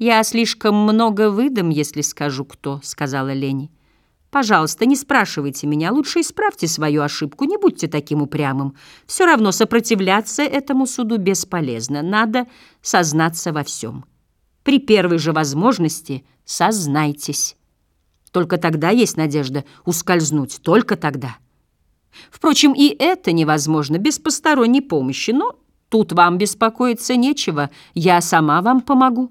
«Я слишком много выдам, если скажу, кто», — сказала Лени. «Пожалуйста, не спрашивайте меня, лучше исправьте свою ошибку, не будьте таким упрямым. Все равно сопротивляться этому суду бесполезно, надо сознаться во всем. При первой же возможности сознайтесь. Только тогда есть надежда ускользнуть, только тогда. Впрочем, и это невозможно без посторонней помощи, но тут вам беспокоиться нечего, я сама вам помогу».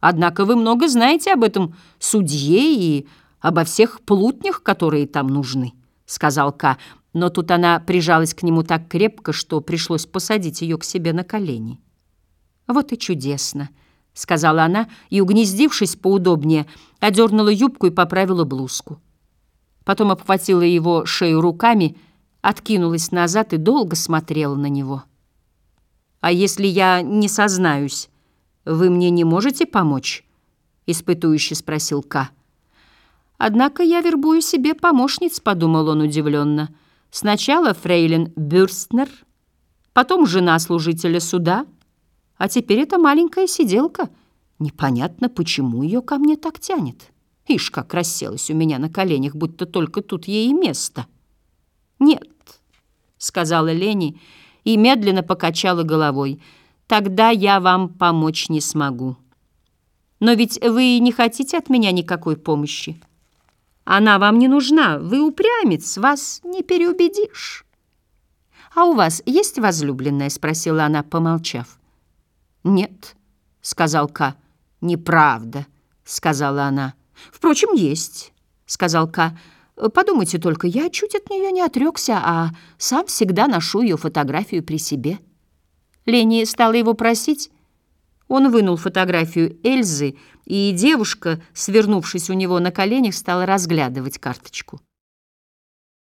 Однако вы много знаете об этом судье и обо всех плутнях, которые там нужны», — сказал Ка. Но тут она прижалась к нему так крепко, что пришлось посадить ее к себе на колени. «Вот и чудесно», — сказала она, и, угнездившись поудобнее, одернула юбку и поправила блузку. Потом обхватила его шею руками, откинулась назад и долго смотрела на него. «А если я не сознаюсь?» «Вы мне не можете помочь?» — испытующе спросил Ка. «Однако я вербую себе помощниц», — подумал он удивленно. «Сначала фрейлин Бюрстнер, потом жена служителя суда, а теперь эта маленькая сиделка. Непонятно, почему ее ко мне так тянет. Ишь, как расселась у меня на коленях, будто только тут ей и место». «Нет», — сказала Лени и медленно покачала головой, — тогда я вам помочь не смогу. Но ведь вы не хотите от меня никакой помощи. Она вам не нужна, вы упрямец, вас не переубедишь. «А у вас есть возлюбленная?» — спросила она, помолчав. «Нет», — сказал Ка. «Неправда», — сказала она. «Впрочем, есть», — сказал Ка. «Подумайте только, я чуть от нее не отрекся, а сам всегда ношу ее фотографию при себе». Лени стала его просить. Он вынул фотографию Эльзы, и девушка, свернувшись у него на коленях, стала разглядывать карточку.